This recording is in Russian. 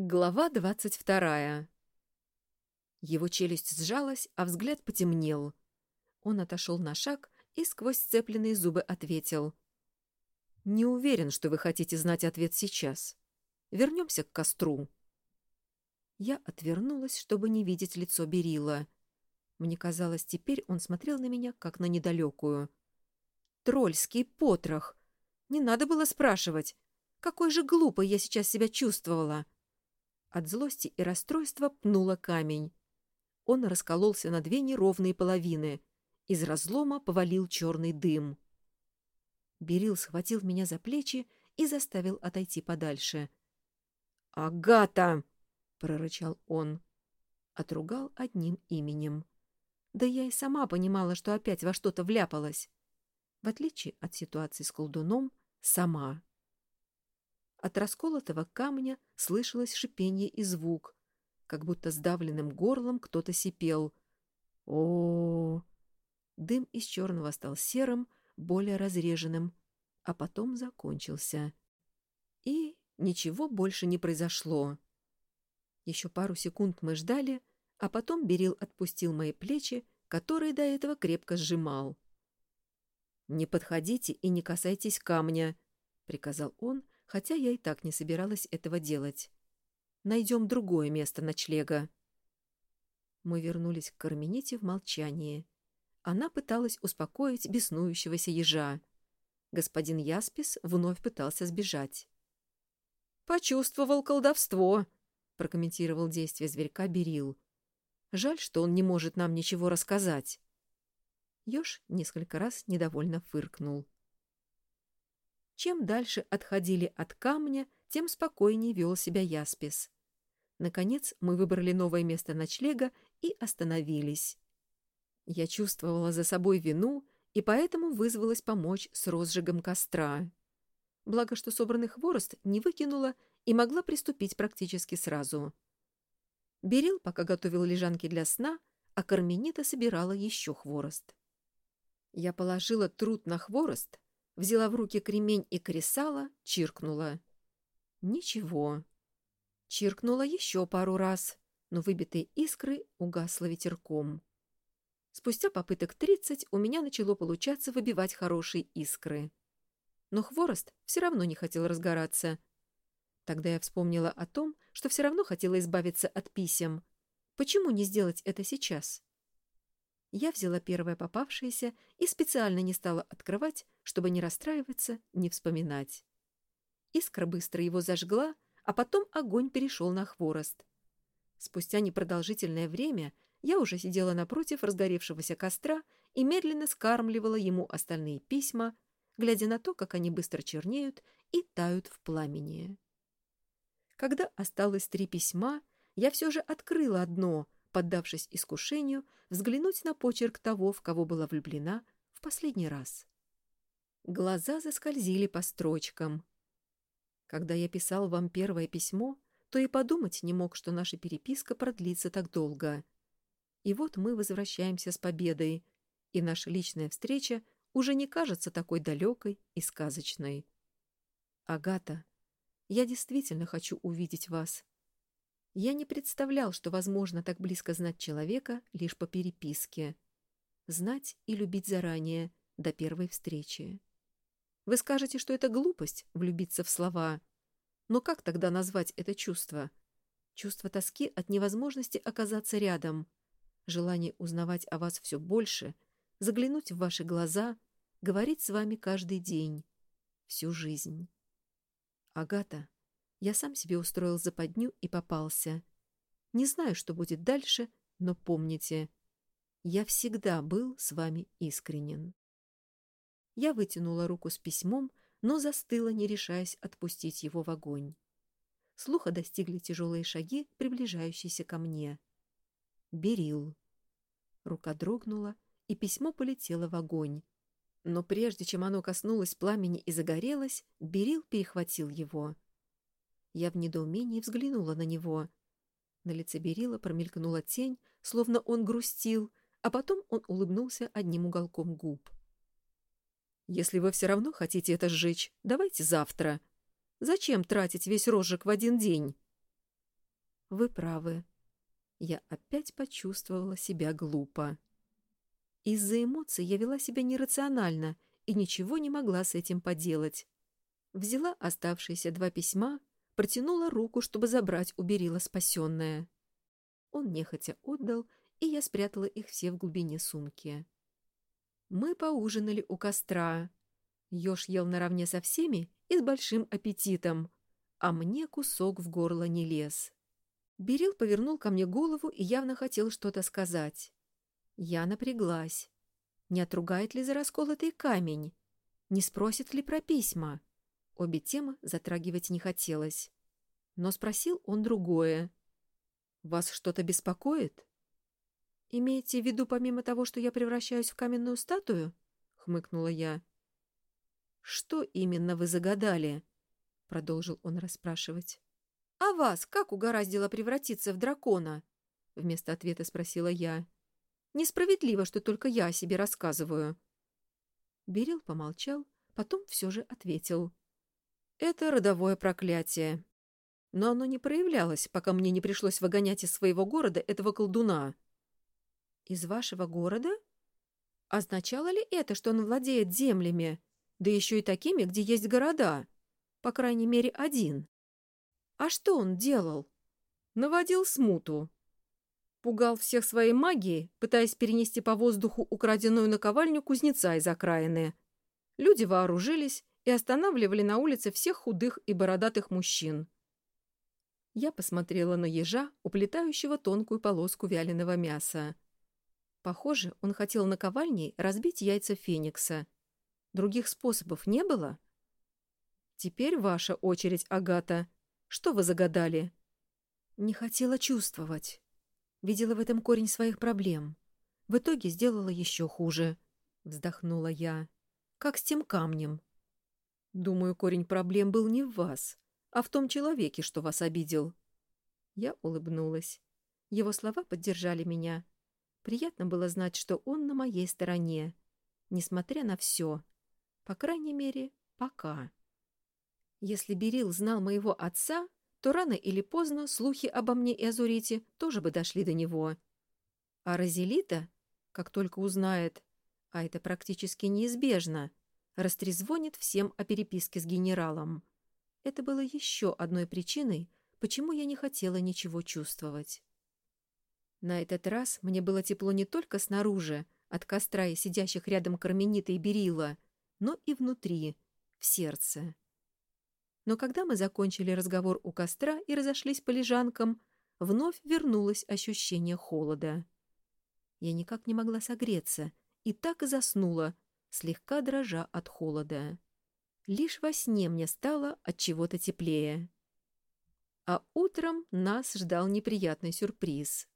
Глава двадцать вторая. Его челюсть сжалась, а взгляд потемнел. Он отошел на шаг и сквозь сцепленные зубы ответил. «Не уверен, что вы хотите знать ответ сейчас. Вернемся к костру». Я отвернулась, чтобы не видеть лицо Берила. Мне казалось, теперь он смотрел на меня, как на недалекую. «Трольский потрох! Не надо было спрашивать. Какой же глупой я сейчас себя чувствовала!» От злости и расстройства пнула камень. Он раскололся на две неровные половины. Из разлома повалил черный дым. Берил схватил меня за плечи и заставил отойти подальше. «Агата!» — прорычал он. Отругал одним именем. Да я и сама понимала, что опять во что-то вляпалась. В отличие от ситуации с колдуном, сама. От расколотого камня слышалось шипение и звук, как будто сдавленным горлом кто-то сипел. о, Дым из черного стал серым, более разреженным, а потом закончился. И ничего больше не произошло. Еще пару секунд мы ждали, а потом Берил отпустил мои плечи, которые до этого крепко сжимал. «Не подходите и не касайтесь камня», — приказал он, — хотя я и так не собиралась этого делать. Найдем другое место ночлега. Мы вернулись к Кармените в молчании. Она пыталась успокоить беснующегося ежа. Господин Яспис вновь пытался сбежать. «Почувствовал колдовство», — прокомментировал действие зверька Берил. «Жаль, что он не может нам ничего рассказать». Ёж несколько раз недовольно фыркнул. Чем дальше отходили от камня, тем спокойнее вел себя Яспис. Наконец мы выбрали новое место ночлега и остановились. Я чувствовала за собой вину и поэтому вызвалась помочь с розжигом костра. Благо, что собранный хворост не выкинула и могла приступить практически сразу. Берил пока готовил лежанки для сна, а Карменита собирала еще хворост. Я положила труд на хворост, взяла в руки кремень и кресала, чиркнула. Ничего. Чиркнула еще пару раз, но выбитые искры угасло ветерком. Спустя попыток тридцать у меня начало получаться выбивать хорошие искры. Но хворост все равно не хотел разгораться. Тогда я вспомнила о том, что все равно хотела избавиться от писем. Почему не сделать это сейчас? Я взяла первое попавшееся и специально не стала открывать, чтобы не расстраиваться, не вспоминать. Искра быстро его зажгла, а потом огонь перешел на хворост. Спустя непродолжительное время я уже сидела напротив разгоревшегося костра и медленно скармливала ему остальные письма, глядя на то, как они быстро чернеют и тают в пламени. Когда осталось три письма, я все же открыла одно — поддавшись искушению, взглянуть на почерк того, в кого была влюблена в последний раз. Глаза заскользили по строчкам. Когда я писал вам первое письмо, то и подумать не мог, что наша переписка продлится так долго. И вот мы возвращаемся с победой, и наша личная встреча уже не кажется такой далекой и сказочной. Агата, я действительно хочу увидеть вас. Я не представлял, что возможно так близко знать человека лишь по переписке. Знать и любить заранее, до первой встречи. Вы скажете, что это глупость — влюбиться в слова. Но как тогда назвать это чувство? Чувство тоски от невозможности оказаться рядом, желание узнавать о вас все больше, заглянуть в ваши глаза, говорить с вами каждый день, всю жизнь. Агата, я сам себе устроил западню и попался. Не знаю, что будет дальше, но помните, я всегда был с вами искренен. Я вытянула руку с письмом, но застыла, не решаясь отпустить его в огонь. Слуха достигли тяжелые шаги, приближающиеся ко мне. Берил. Рука дрогнула, и письмо полетело в огонь. Но прежде чем оно коснулось пламени и загорелось, Берил перехватил его — я в недоумении взглянула на него. На лице Берила промелькнула тень, словно он грустил, а потом он улыбнулся одним уголком губ. «Если вы все равно хотите это сжечь, давайте завтра. Зачем тратить весь розжиг в один день?» Вы правы. Я опять почувствовала себя глупо. Из-за эмоций я вела себя нерационально и ничего не могла с этим поделать. Взяла оставшиеся два письма, протянула руку, чтобы забрать у Берила спасенное. Он нехотя отдал, и я спрятала их все в глубине сумки. Мы поужинали у костра. Ёж ел наравне со всеми и с большим аппетитом, а мне кусок в горло не лез. Берил повернул ко мне голову и явно хотел что-то сказать. Я напряглась. Не отругает ли за расколотый камень? Не спросит ли про письма? Обе темы затрагивать не хотелось. Но спросил он другое. «Вас что-то беспокоит?» «Имеете в виду помимо того, что я превращаюсь в каменную статую?» — хмыкнула я. «Что именно вы загадали?» — продолжил он расспрашивать. «А вас как угораздило превратиться в дракона?» — вместо ответа спросила я. «Несправедливо, что только я о себе рассказываю». Берил помолчал, потом все же ответил. Это родовое проклятие. Но оно не проявлялось, пока мне не пришлось выгонять из своего города этого колдуна. Из вашего города? Означало ли это, что он владеет землями, да еще и такими, где есть города? По крайней мере, один. А что он делал? Наводил смуту. Пугал всех своей магией, пытаясь перенести по воздуху украденную наковальню кузнеца из окраины. Люди вооружились, и останавливали на улице всех худых и бородатых мужчин. Я посмотрела на ежа, уплетающего тонкую полоску вяленого мяса. Похоже, он хотел наковальней разбить яйца Феникса. Других способов не было? Теперь ваша очередь, Агата. Что вы загадали? Не хотела чувствовать. Видела в этом корень своих проблем. В итоге сделала еще хуже. Вздохнула я. Как с тем камнем. Думаю, корень проблем был не в вас, а в том человеке, что вас обидел. Я улыбнулась. Его слова поддержали меня. Приятно было знать, что он на моей стороне, несмотря на все. По крайней мере, пока. Если Берил знал моего отца, то рано или поздно слухи обо мне и Азурите тоже бы дошли до него. А Розелита, как только узнает, а это практически неизбежно, растрезвонит всем о переписке с генералом. Это было еще одной причиной, почему я не хотела ничего чувствовать. На этот раз мне было тепло не только снаружи, от костра и сидящих рядом Карменита и Берила, но и внутри, в сердце. Но когда мы закончили разговор у костра и разошлись по лежанкам, вновь вернулось ощущение холода. Я никак не могла согреться и так и заснула, слегка дрожа от холода. Лишь во сне мне стало от чего-то теплее. А утром нас ждал неприятный сюрприз.